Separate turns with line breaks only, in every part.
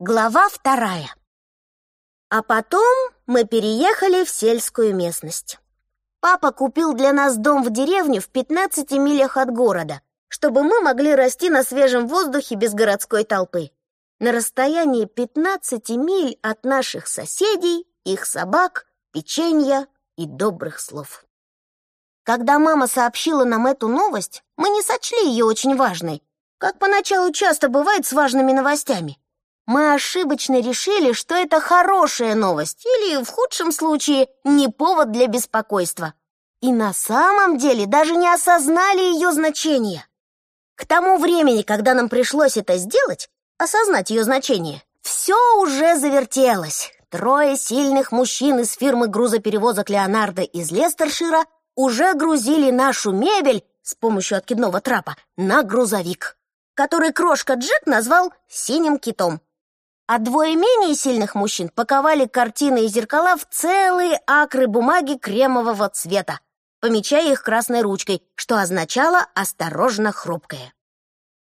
Глава вторая. А потом мы переехали в сельскую местность. Папа купил для нас дом в деревне в 15 милях от города, чтобы мы могли расти на свежем воздухе без городской толпы. На расстоянии 15 миль от наших соседей, их собак, печенья и добрых слов. Когда мама сообщила нам эту новость, мы не сочли ее очень важной, как поначалу часто бывает с важными новостями мы ошибочно решили, что это хорошая новость или, в худшем случае, не повод для беспокойства. И на самом деле даже не осознали ее значение. К тому времени, когда нам пришлось это сделать, осознать ее значение, все уже завертелось. Трое сильных мужчин из фирмы грузоперевозок Леонардо из Лестершира уже грузили нашу мебель с помощью откидного трапа на грузовик, который крошка Джек назвал «синим китом» а двое менее сильных мужчин паковали картины и зеркала в целые акры бумаги кремового цвета, помечая их красной ручкой, что означало «осторожно хрупкое».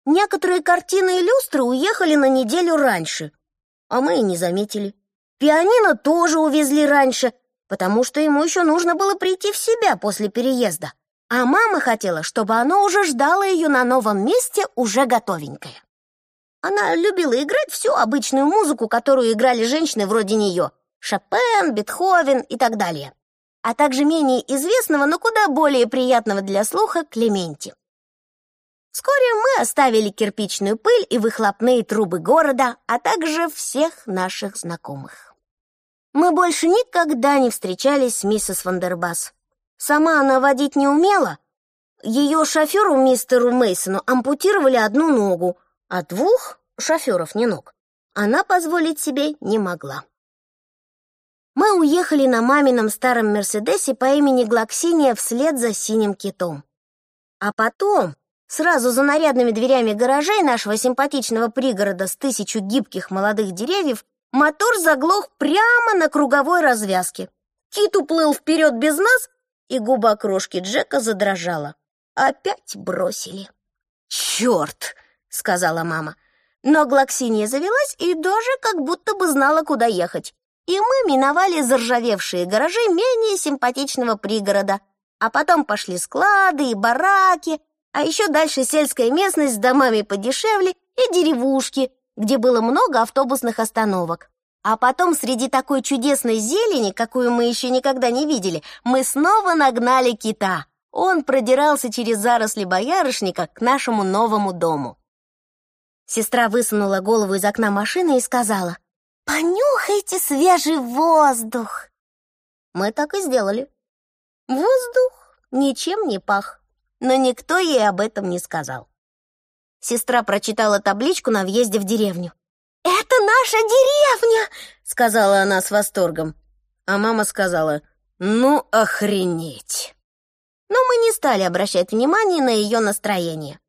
Некоторые картины и люстры уехали на неделю раньше, а мы и не заметили. Пианино тоже увезли раньше, потому что ему еще нужно было прийти в себя после переезда, а мама хотела, чтобы оно уже ждало ее на новом месте уже готовенькое. Она любила играть всю обычную музыку, которую играли женщины вроде нее. Шопен, Бетховен и так далее. А также менее известного, но куда более приятного для слуха Клементи. Вскоре мы оставили кирпичную пыль и выхлопные трубы города, а также всех наших знакомых. Мы больше никогда не встречались с миссис Вандербас. Сама она водить не умела. Ее шоферу, мистеру Мейсону, ампутировали одну ногу — а двух шоферов не ног она позволить себе не могла. Мы уехали на мамином старом Мерседесе по имени Глоксиния вслед за синим китом. А потом, сразу за нарядными дверями гаражей нашего симпатичного пригорода с тысячу гибких молодых деревьев, мотор заглох прямо на круговой развязке. Кит уплыл вперед без нас, и губа крошки Джека задрожала. Опять бросили. «Черт!» — сказала мама. Но Глоксиния завелась и даже как будто бы знала, куда ехать. И мы миновали заржавевшие гаражи менее симпатичного пригорода, а потом пошли склады и бараки, а еще дальше сельская местность с домами подешевле и деревушки, где было много автобусных остановок. А потом среди такой чудесной зелени, какую мы еще никогда не видели, мы снова нагнали кита. Он продирался через заросли боярышника к нашему новому дому. Сестра высунула голову из окна машины и сказала, «Понюхайте свежий воздух!» Мы так и сделали. Воздух ничем не пах, но никто ей об этом не сказал. Сестра прочитала табличку на въезде в деревню. «Это наша деревня!» — сказала она с восторгом. А мама сказала, «Ну, охренеть!» Но мы не стали обращать внимания на ее настроение.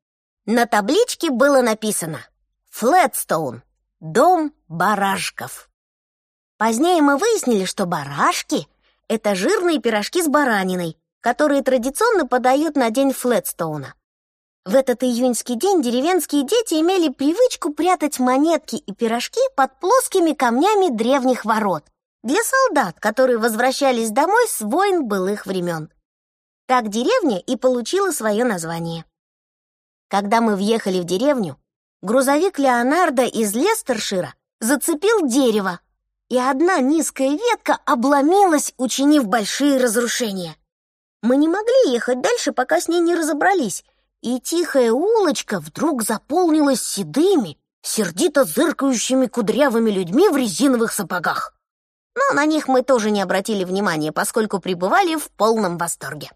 На табличке было написано Флетстоун. Дом барашков. Позднее мы выяснили, что барашки — это жирные пирожки с бараниной, которые традиционно подают на день Флетстоуна. В этот июньский день деревенские дети имели привычку прятать монетки и пирожки под плоскими камнями древних ворот для солдат, которые возвращались домой с войн былых времен. Так деревня и получила свое название. Когда мы въехали в деревню, грузовик Леонардо из Лестершира зацепил дерево, и одна низкая ветка обломилась, учинив большие разрушения. Мы не могли ехать дальше, пока с ней не разобрались, и тихая улочка вдруг заполнилась седыми, сердито зыркающими кудрявыми людьми в резиновых сапогах. Но на них мы тоже не обратили внимания, поскольку пребывали в полном восторге.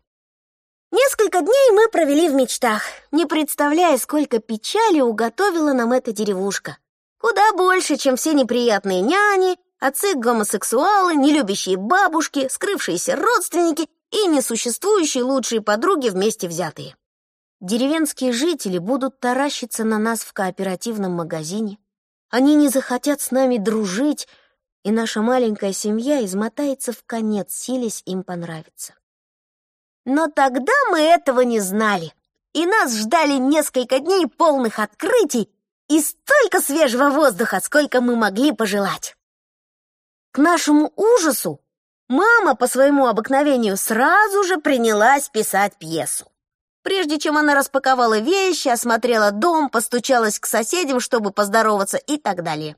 Несколько дней мы провели в мечтах, не представляя, сколько печали уготовила нам эта деревушка. Куда больше, чем все неприятные няни, отцы-гомосексуалы, нелюбящие бабушки, скрывшиеся родственники и несуществующие лучшие подруги вместе взятые. Деревенские жители будут таращиться на нас в кооперативном магазине. Они не захотят с нами дружить, и наша маленькая семья измотается в конец, силясь им понравиться. Но тогда мы этого не знали, и нас ждали несколько дней полных открытий, и столько свежего воздуха, сколько мы могли пожелать. К нашему ужасу мама по своему обыкновению сразу же принялась писать пьесу. Прежде чем она распаковала вещи, осмотрела дом, постучалась к соседям, чтобы поздороваться и так далее.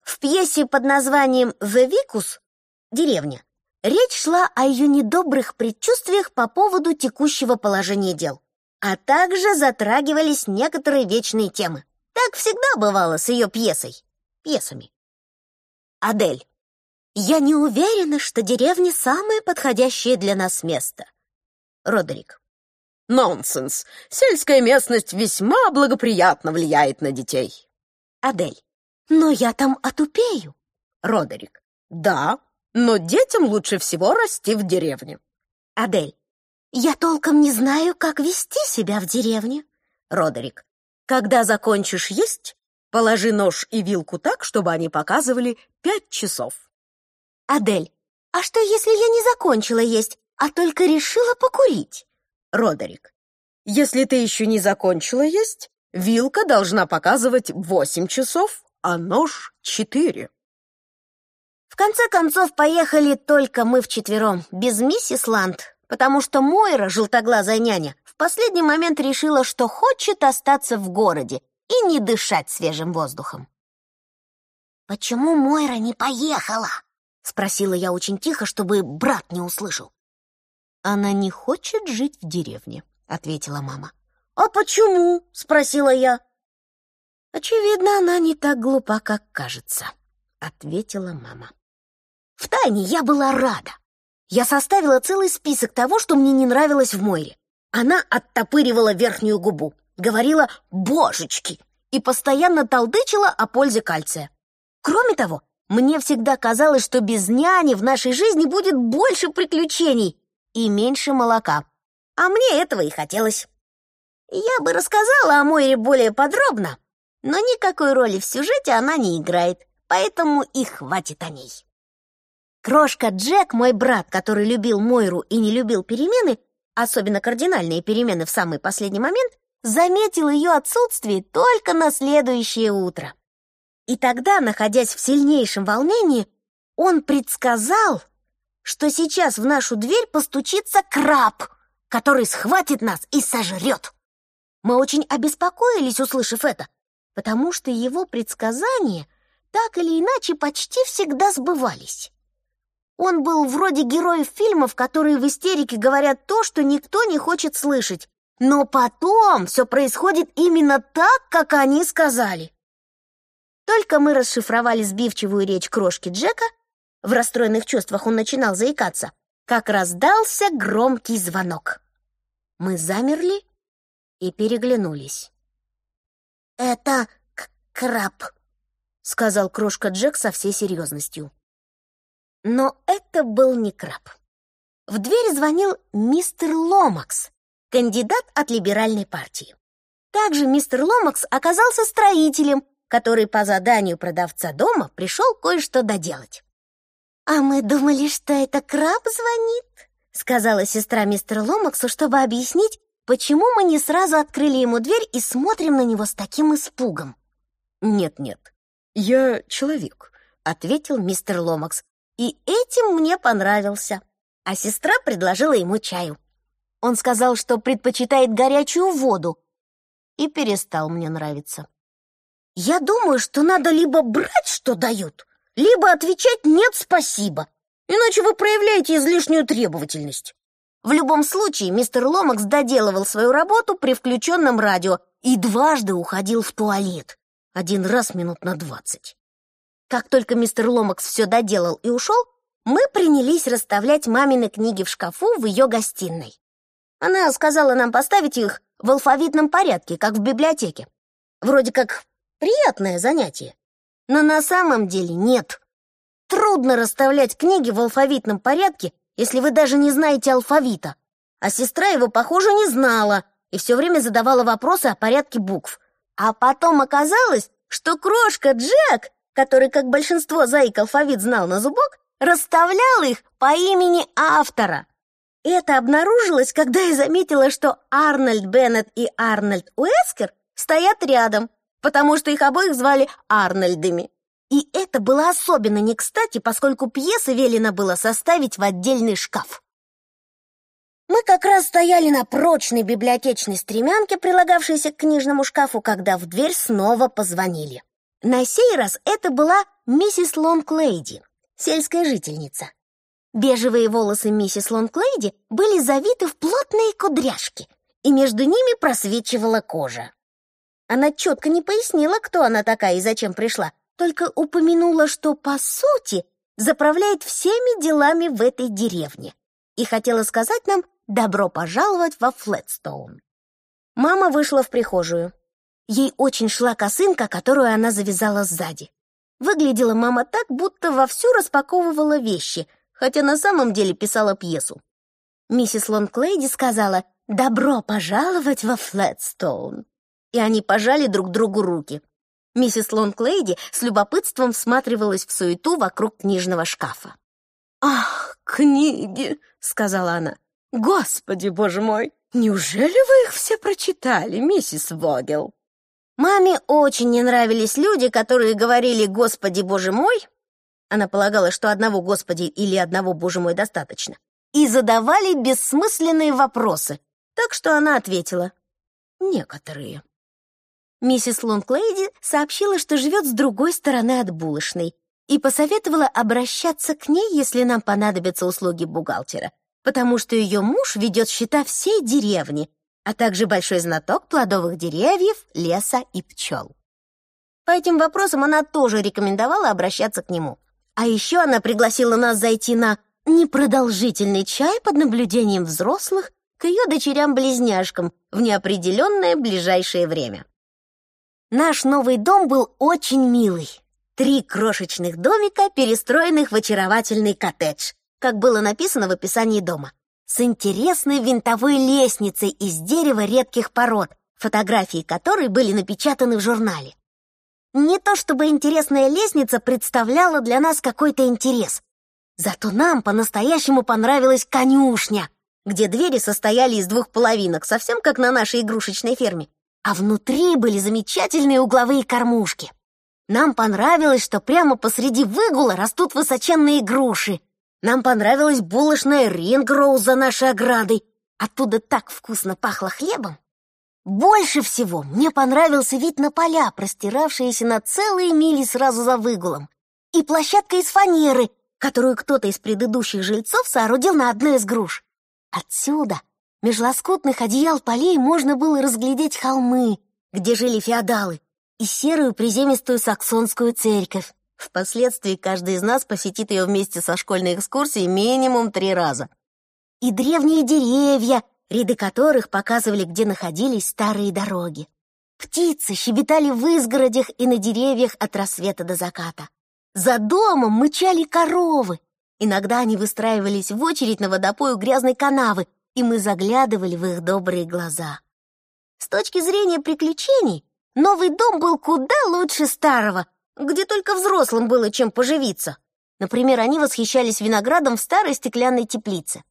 В пьесе под названием «The Vicus» — «Деревня» речь шла о ее недобрых предчувствиях по поводу текущего положения дел, а также затрагивались некоторые вечные темы. Так всегда бывало с ее пьесой, пьесами. Адель. Я не уверена, что деревня самое подходящее для нас место. Родерик.
Нонсенс. Сельская местность весьма благоприятно влияет на детей.
Адель. Но я там отупею.
Родерик. Да, но детям лучше всего расти в деревне.
Адель. Я толком не знаю, как вести себя в деревне.
Родерик. Когда закончишь есть, положи нож и вилку так, чтобы они показывали пять часов.
Адель. А что, если я не закончила есть, а только решила покурить?
Родерик. Если ты еще не закончила есть, вилка должна показывать восемь часов, а нож — четыре.
В конце концов, поехали только мы вчетвером, без миссис Ланд, потому что Мойра, желтоглазая няня, в последний момент решила, что хочет остаться в городе и не дышать свежим воздухом. «Почему Мойра не поехала?» — спросила я очень тихо, чтобы брат не услышал.
«Она не хочет жить в деревне», — ответила мама.
«А почему?» — спросила я.
«Очевидно, она не так глупа, как кажется», — ответила мама.
Втайне я была рада. Я составила целый список того, что мне не нравилось в Мойре. Она оттопыривала верхнюю губу, говорила «божечки» и постоянно толдычила о пользе кальция. Кроме того, мне всегда казалось, что без няни в нашей жизни будет больше приключений и меньше молока. А мне этого и хотелось. Я бы рассказала о Мойре более подробно, но никакой роли в сюжете она не играет, поэтому и хватит о ней. Крошка Джек, мой брат, который любил Мойру и не любил перемены, особенно кардинальные перемены в самый последний момент, заметил ее отсутствие только на следующее утро. И тогда, находясь в сильнейшем волнении, он предсказал, что сейчас в нашу дверь постучится краб, который схватит нас и сожрет. Мы очень обеспокоились, услышав это, потому что его предсказания так или иначе почти всегда сбывались. Он был вроде героев фильмов, которые в истерике говорят то, что никто не хочет слышать. Но потом все происходит именно так, как они сказали. Только мы расшифровали сбивчивую речь крошки Джека, в расстроенных чувствах он начинал заикаться, как раздался громкий звонок. Мы замерли и переглянулись. «Это краб», — сказал крошка Джек со всей серьезностью. Но это был не краб. В дверь звонил мистер Ломакс, кандидат от либеральной партии. Также мистер Ломакс оказался строителем, который по заданию продавца дома пришел кое-что доделать. «А мы думали, что это краб звонит», — сказала сестра мистера Ломаксу, чтобы объяснить, почему мы не сразу открыли ему дверь и смотрим на него с таким испугом.
«Нет-нет, я человек», — ответил мистер Ломакс,
и этим мне понравился. А сестра предложила ему чаю. Он сказал, что предпочитает горячую воду, и перестал мне нравиться. Я думаю, что надо либо брать, что дают, либо отвечать «нет, спасибо», иначе вы проявляете излишнюю требовательность. В любом случае, мистер Ломакс доделывал свою работу при включенном радио и дважды уходил в туалет. Один раз минут на двадцать. Как только мистер Ломакс все доделал и ушел, мы принялись расставлять мамины книги в шкафу в ее гостиной. Она сказала нам поставить их в алфавитном порядке, как в библиотеке. Вроде как Приятное занятие. Но на самом деле нет. Трудно расставлять книги в алфавитном порядке, если вы даже не знаете алфавита. А сестра его, похоже, не знала и все время задавала вопросы о порядке букв. А потом оказалось, что крошка Джек, который, как большинство заик, алфавит знал на зубок, расставлял их по имени автора. Это обнаружилось, когда я заметила, что Арнольд Беннет и Арнольд Уэскер стоят рядом, потому что их обоих звали Арнольдами. И это было особенно не кстати, поскольку пьесы велено было составить в отдельный шкаф. Мы как раз стояли на прочной библиотечной стремянке, прилагавшейся к книжному шкафу, когда в дверь снова позвонили. На сей раз это была миссис Лонглейди, сельская жительница. Бежевые волосы миссис Лонглейди были завиты в плотные кудряшки, и между ними просвечивала кожа. Она четко не пояснила, кто она такая и зачем пришла, только упомянула, что, по сути, заправляет всеми делами в этой деревне и хотела сказать нам «добро пожаловать во Флетстоун». Мама вышла в прихожую. Ей очень шла косынка, которую она завязала сзади. Выглядела мама так, будто вовсю распаковывала вещи, хотя на самом деле писала пьесу. Миссис Лонглейди сказала «Добро пожаловать во Флетстоун!» И они пожали друг другу руки. Миссис Лонглейди с любопытством всматривалась в суету вокруг книжного шкафа.
«Ах, книги!» — сказала она. «Господи, боже мой! Неужели вы их все прочитали, миссис Вогел?»
Маме очень не нравились люди, которые говорили «Господи, Боже мой!» Она полагала, что одного «Господи» или одного «Боже мой» достаточно. И задавали бессмысленные вопросы. Так что она ответила «Некоторые». Миссис Лонглейди сообщила, что живет с другой стороны от булочной, и посоветовала обращаться к ней, если нам понадобятся услуги бухгалтера, потому что ее муж ведет счета всей деревни, а также большой знаток плодовых деревьев, леса и пчел. По этим вопросам она тоже рекомендовала обращаться к нему. А еще она пригласила нас зайти на непродолжительный чай под наблюдением взрослых к ее дочерям-близняшкам в неопределенное ближайшее время. Наш новый дом был очень милый. Три крошечных домика, перестроенных в очаровательный коттедж, как было написано в описании дома, с интересной винтовой лестницей из дерева редких пород, фотографии которой были напечатаны в журнале. Не то чтобы интересная лестница представляла для нас какой-то интерес, зато нам по-настоящему понравилась конюшня, где двери состояли из двух половинок, совсем как на нашей игрушечной ферме а внутри были замечательные угловые кормушки. Нам понравилось, что прямо посреди выгула растут высоченные груши. Нам понравилась булочная Рингроуз за нашей оградой. Оттуда так вкусно пахло хлебом. Больше всего мне понравился вид на поля, простиравшиеся на целые мили сразу за выгулом, и площадка из фанеры, которую кто-то из предыдущих жильцов соорудил на одной из груш. Отсюда Меж лоскутных одеял полей можно было разглядеть холмы, где жили феодалы, и серую приземистую саксонскую церковь. Впоследствии каждый из нас посетит ее вместе со школьной экскурсией минимум три раза. И древние деревья, ряды которых показывали, где находились старые дороги. Птицы щебетали в изгородях и на деревьях от рассвета до заката. За домом мычали коровы. Иногда они выстраивались в очередь на водопою грязной канавы, и мы заглядывали в их добрые глаза. С точки зрения приключений, новый дом был куда лучше старого, где только взрослым было чем поживиться. Например, они восхищались виноградом в старой стеклянной теплице.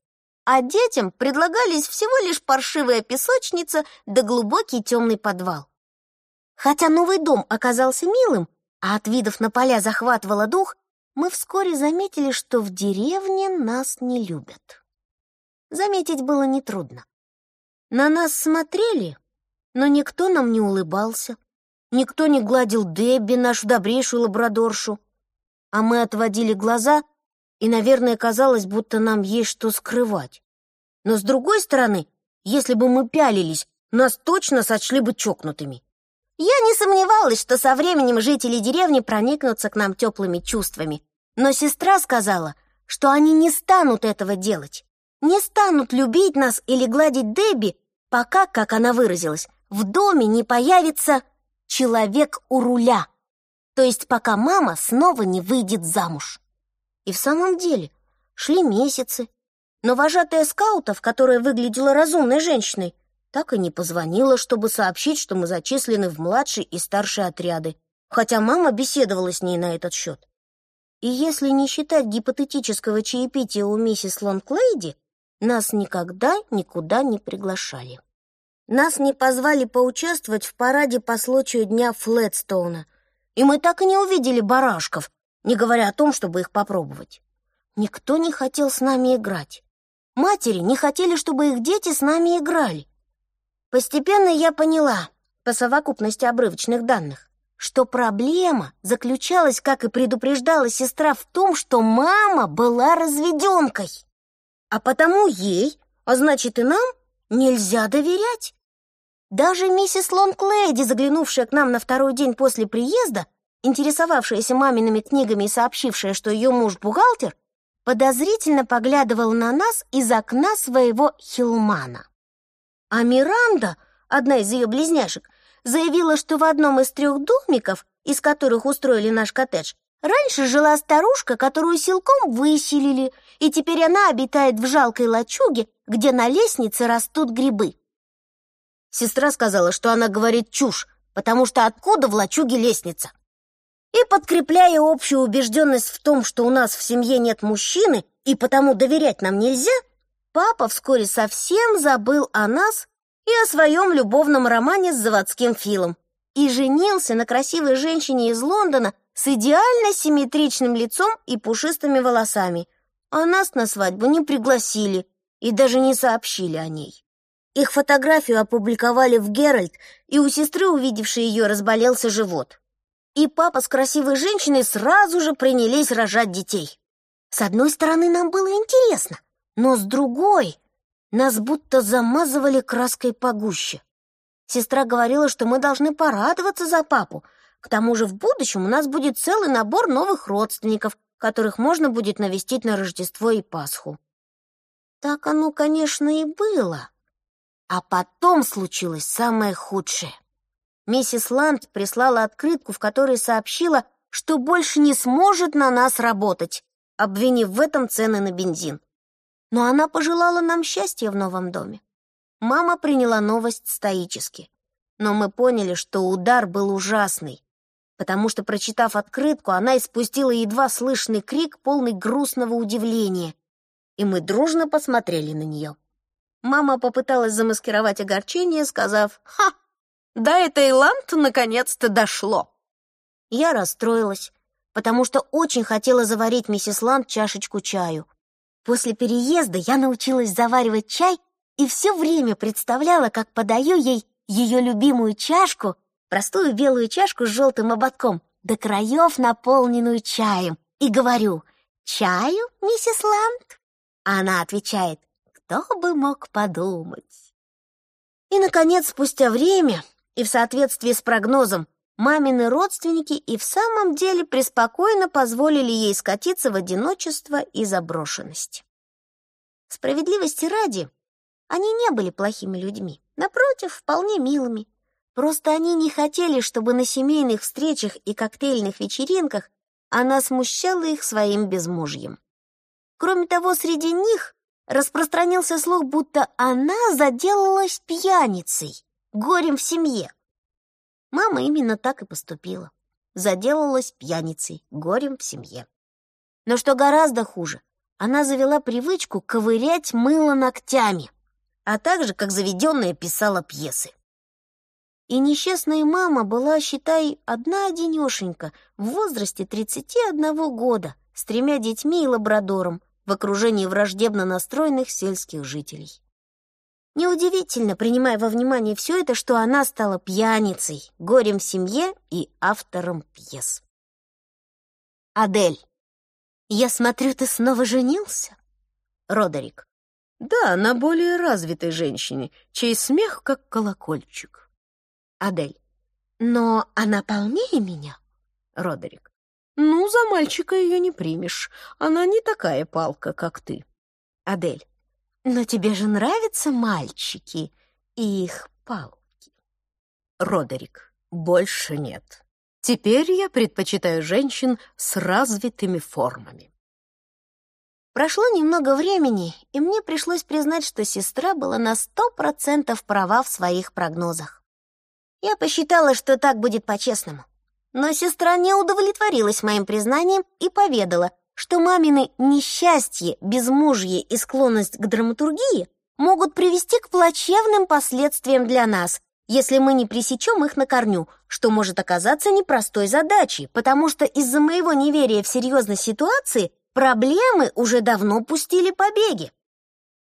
А детям предлагались всего лишь паршивая песочница да глубокий темный подвал. Хотя новый дом оказался милым, а от видов на поля захватывало дух, мы вскоре заметили, что в деревне нас не любят заметить было нетрудно. На нас смотрели, но никто нам не улыбался, никто не гладил Дебби, нашу добрейшую лабрадоршу, а мы отводили глаза, и, наверное, казалось, будто нам есть что скрывать. Но, с другой стороны, если бы мы пялились, нас точно сочли бы чокнутыми. Я не сомневалась, что со временем жители деревни проникнутся к нам теплыми чувствами, но сестра сказала, что они не станут этого делать не станут любить нас или гладить Дебби, пока, как она выразилась, в доме не появится человек у руля, то есть пока мама снова не выйдет замуж. И в самом деле шли месяцы, но вожатая скаутов, которая выглядела разумной женщиной, так и не позвонила, чтобы сообщить, что мы зачислены в младший и старший отряды, хотя мама беседовала с ней на этот счет. И если не считать гипотетического чаепития у миссис Лонглейди, нас никогда никуда не приглашали. Нас не позвали поучаствовать в параде по случаю дня Флетстоуна, и мы так и не увидели барашков, не говоря о том, чтобы их попробовать. Никто не хотел с нами играть. Матери не хотели, чтобы их дети с нами играли. Постепенно я поняла, по совокупности обрывочных данных, что проблема заключалась, как и предупреждала сестра, в том, что мама была разведенкой. А потому ей, а значит и нам, нельзя доверять. Даже миссис Лонглейди, заглянувшая к нам на второй день после приезда, интересовавшаяся мамиными книгами и сообщившая, что ее муж бухгалтер, подозрительно поглядывал на нас из окна своего хилмана. А Миранда, одна из ее близняшек, заявила, что в одном из трех домиков, из которых устроили наш коттедж, раньше жила старушка, которую силком выселили, и теперь она обитает в жалкой лачуге, где на лестнице растут грибы. Сестра сказала, что она говорит чушь, потому что откуда в лачуге лестница? И подкрепляя общую убежденность в том, что у нас в семье нет мужчины и потому доверять нам нельзя, папа вскоре совсем забыл о нас и о своем любовном романе с заводским Филом и женился на красивой женщине из Лондона с идеально симметричным лицом и пушистыми волосами. А нас на свадьбу не пригласили и даже не сообщили о ней. Их фотографию опубликовали в «Геральт», и у сестры, увидевшей ее, разболелся живот и папа с красивой женщиной сразу же принялись рожать детей. С одной стороны, нам было интересно, но с другой нас будто замазывали краской погуще. Сестра говорила, что мы должны порадоваться за папу. К тому же в будущем у нас будет целый набор новых родственников, которых можно будет навестить на Рождество и Пасху. Так оно, конечно, и было. А потом случилось самое худшее. Миссис Ланд прислала открытку, в которой сообщила, что больше не сможет на нас работать, обвинив в этом цены на бензин. Но она пожелала нам счастья в новом доме. Мама приняла новость стоически. Но мы поняли, что удар был ужасный, потому что, прочитав открытку, она испустила едва слышный крик, полный грустного удивления, и мы дружно посмотрели на нее. Мама попыталась замаскировать огорчение, сказав «Ха, до этой Ланд наконец-то дошло. Я расстроилась, потому что очень хотела заварить миссис Ланд чашечку чаю. После переезда я научилась заваривать чай и все время представляла, как подаю ей ее любимую чашку, простую белую чашку с желтым ободком, до краев наполненную чаем, и говорю «Чаю, миссис Ланд?» Она отвечает «Кто бы мог подумать?» И, наконец, спустя время и в соответствии с прогнозом мамины родственники и в самом деле преспокойно позволили ей скатиться в одиночество и заброшенность. Справедливости ради, они не были плохими людьми, напротив, вполне милыми. Просто они не хотели, чтобы на семейных встречах и коктейльных вечеринках она смущала их своим безмужьем. Кроме того, среди них распространился слух, будто она заделалась пьяницей горем в семье. Мама именно так и поступила. Заделалась пьяницей, горем в семье. Но что гораздо хуже, она завела привычку ковырять мыло ногтями, а также, как заведенная, писала пьесы. И несчастная мама была, считай, одна-одинешенька в возрасте 31 года с тремя детьми и лабрадором в окружении враждебно настроенных сельских жителей. Неудивительно, принимая во внимание все это, что она стала пьяницей, горем в семье и автором пьес. Адель, я смотрю, ты снова женился? Родерик.
Да, на более развитой женщине, чей смех как колокольчик.
Адель. Но она полнее меня?
Родерик. Ну, за мальчика ее не примешь. Она не такая палка, как ты.
Адель. Но тебе же нравятся мальчики и их палки.
Родерик, больше нет. Теперь я предпочитаю женщин с развитыми формами.
Прошло немного времени, и мне пришлось признать, что сестра была на сто процентов права в своих прогнозах. Я посчитала, что так будет по-честному. Но сестра не удовлетворилась моим признанием и поведала, что мамины несчастье, безмужье и склонность к драматургии могут привести к плачевным последствиям для нас, если мы не пресечем их на корню, что может оказаться непростой задачей, потому что из-за моего неверия в серьезность ситуации проблемы уже давно пустили побеги.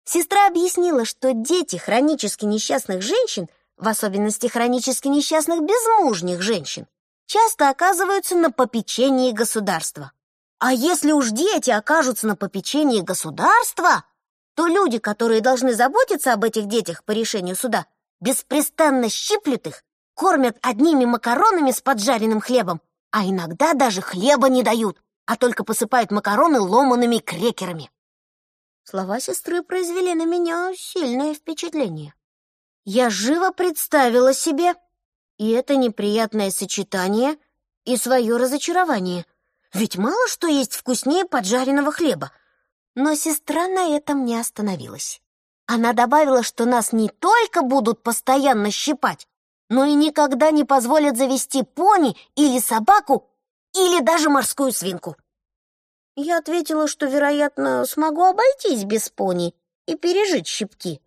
Сестра объяснила, что дети хронически несчастных женщин, в особенности хронически несчастных безмужних женщин, часто оказываются на попечении государства. А если уж дети окажутся на попечении государства, то люди, которые должны заботиться об этих детях по решению суда, беспрестанно щиплют их, кормят одними макаронами с поджаренным хлебом, а иногда даже хлеба не дают, а только посыпают макароны ломаными крекерами. Слова сестры произвели на меня сильное впечатление. Я живо представила себе и это неприятное сочетание, и свое разочарование. Ведь мало что есть вкуснее поджаренного хлеба. Но сестра на этом не остановилась. Она добавила, что нас не только будут постоянно щипать, но и никогда не позволят завести пони или собаку, или даже морскую свинку. Я ответила, что, вероятно, смогу обойтись без пони и пережить щипки.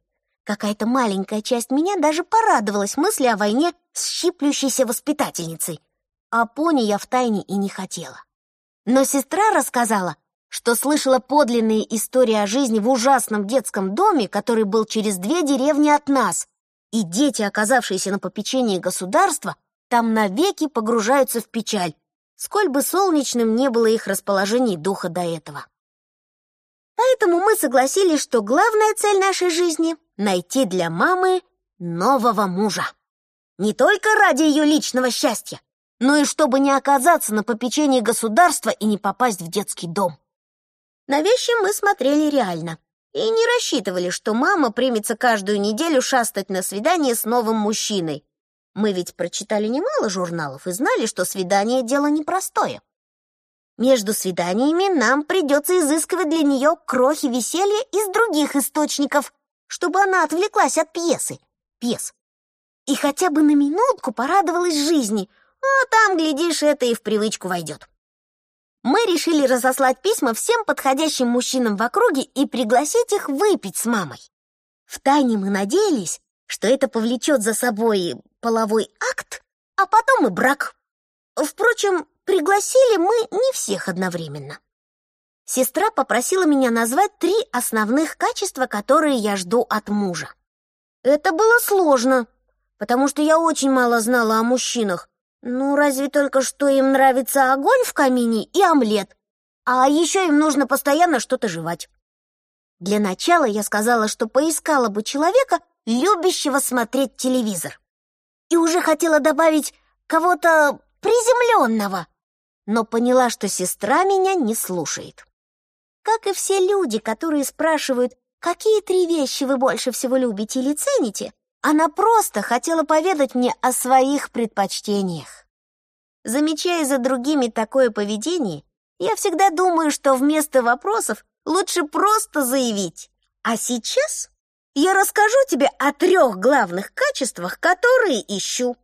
Какая-то маленькая часть меня даже порадовалась мысли о войне с щиплющейся воспитательницей. А пони я втайне и не хотела. Но сестра рассказала, что слышала подлинные истории о жизни в ужасном детском доме, который был через две деревни от нас, и дети, оказавшиеся на попечении государства, там навеки погружаются в печаль, сколь бы солнечным не было их расположение духа до этого. Поэтому мы согласились, что главная цель нашей жизни — найти для мамы нового мужа. Не только ради ее личного счастья, но и чтобы не оказаться на попечении государства и не попасть в детский дом. На вещи мы смотрели реально и не рассчитывали, что мама примется каждую неделю шастать на свидание с новым мужчиной, мы ведь прочитали немало журналов и знали, что свидание — дело непростое. Между свиданиями нам придется изыскивать для нее крохи веселья из других источников, чтобы она отвлеклась от пьесы, пьес. И хотя бы на минутку порадовалась жизни, а там, глядишь, это и в привычку войдет. Мы решили разослать письма всем подходящим мужчинам в округе и пригласить их выпить с мамой. Втайне мы надеялись, что это повлечет за собой половой акт, а потом и брак. Впрочем, пригласили мы не всех одновременно. Сестра попросила меня назвать три основных качества, которые я жду от мужа. Это было сложно, потому что я очень мало знала о мужчинах. Ну, разве только что им нравится огонь в камине и омлет, а еще им нужно постоянно что-то жевать. Для начала я сказала, что поискала бы человека, любящего смотреть телевизор и уже хотела добавить кого-то приземленного, но поняла, что сестра меня не слушает. Как и все люди, которые спрашивают, какие три вещи вы больше всего любите или цените, она просто хотела поведать мне о своих предпочтениях. Замечая за другими такое поведение, я всегда думаю, что вместо вопросов лучше просто заявить. А сейчас я расскажу тебе о трех главных качествах, которые ищу.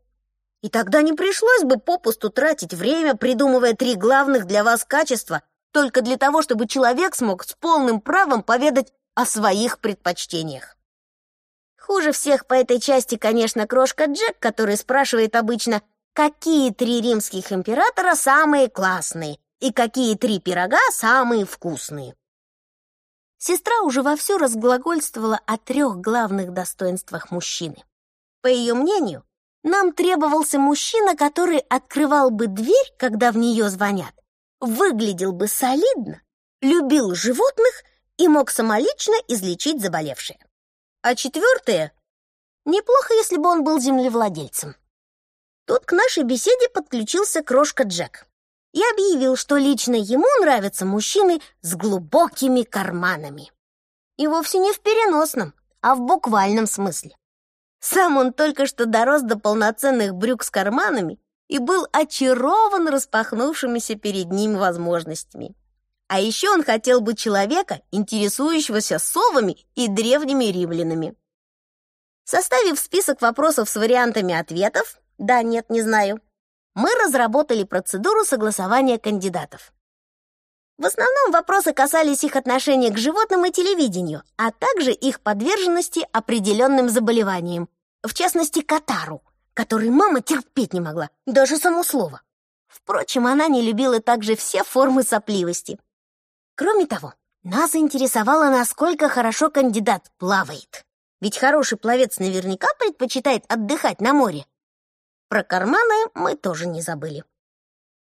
И тогда не пришлось бы попусту тратить время, придумывая три главных для вас качества, только для того, чтобы человек смог с полным правом поведать о своих предпочтениях. Хуже всех по этой части, конечно, крошка Джек, который спрашивает обычно, какие три римских императора самые классные и какие три пирога самые вкусные. Сестра уже вовсю разглагольствовала о трех главных достоинствах мужчины. По ее мнению, нам требовался мужчина, который открывал бы дверь, когда в нее звонят, выглядел бы солидно, любил животных и мог самолично излечить заболевшее. А четвертое — неплохо, если бы он был землевладельцем. Тут к нашей беседе подключился крошка Джек и объявил, что лично ему нравятся мужчины с глубокими карманами. И вовсе не в переносном, а в буквальном смысле. Сам он только что дорос до полноценных брюк с карманами и был очарован распахнувшимися перед ним возможностями. А еще он хотел быть человека, интересующегося совами и древними римлянами. Составив список вопросов с вариантами ответов «да», «нет», «не знаю», мы разработали процедуру согласования кандидатов. В основном вопросы касались их отношения к животным и телевидению, а также их подверженности определенным заболеваниям, в частности, катару, который мама терпеть не могла, даже само слово. Впрочем, она не любила также все формы сопливости. Кроме того, нас интересовало, насколько хорошо кандидат плавает. Ведь хороший пловец наверняка предпочитает отдыхать на море. Про карманы мы тоже не забыли.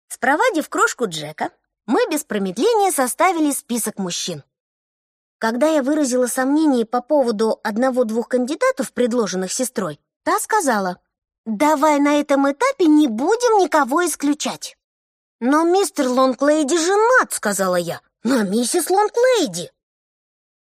Спровадив крошку Джека, мы без промедления составили список мужчин. Когда я выразила сомнение по поводу одного-двух кандидатов, предложенных сестрой, та сказала, «Давай на этом этапе не будем никого исключать». «Но мистер Лонглейди женат», — сказала я, «на миссис Лонглейди».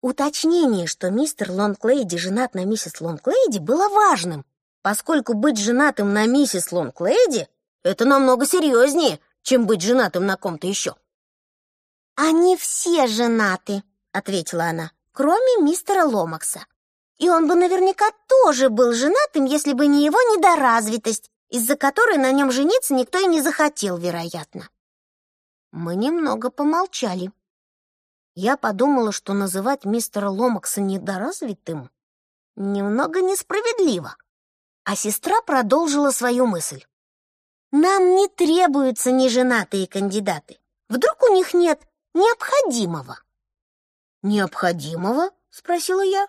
Уточнение, что мистер Лонглейди женат на миссис Лонглейди, было важным, поскольку быть женатым на миссис Лонглейди — это намного серьезнее, чем быть женатым на ком-то еще. «Они все женаты», — ответила она, «кроме мистера Ломакса. И он бы наверняка тоже был женатым, если бы не его недоразвитость, из-за которой на нем жениться никто и не захотел, вероятно». Мы немного помолчали. Я подумала, что называть мистера Ломакса недоразвитым немного несправедливо. А сестра продолжила свою мысль. Нам не требуются неженатые кандидаты. Вдруг у них нет необходимого. Необходимого? Спросила я.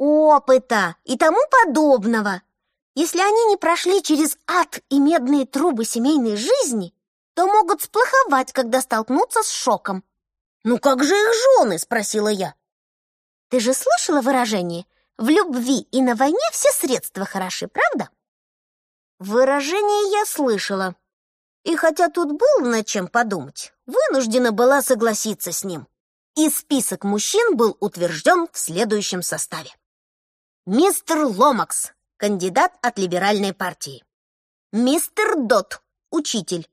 Опыта и тому подобного. Если они не прошли через ад и медные трубы семейной жизни, то могут сплоховать, когда столкнутся с шоком. «Ну как же их жены?» — спросила я. «Ты же слышала выражение «в любви и на войне все средства хороши», правда?» Выражение я слышала. И хотя тут было над чем подумать, вынуждена была согласиться с ним. И список мужчин был утвержден в следующем составе. Мистер Ломакс, кандидат от либеральной партии. Мистер Дот, учитель.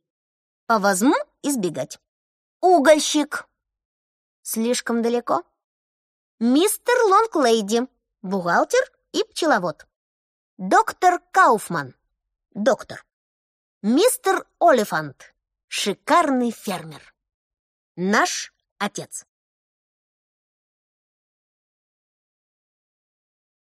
По возьму избегать. Угольщик, Слишком далеко? Мистер Лонглейди, бухгалтер и пчеловод. Доктор Кауфман, доктор. Мистер Олифант, шикарный фермер. Наш отец.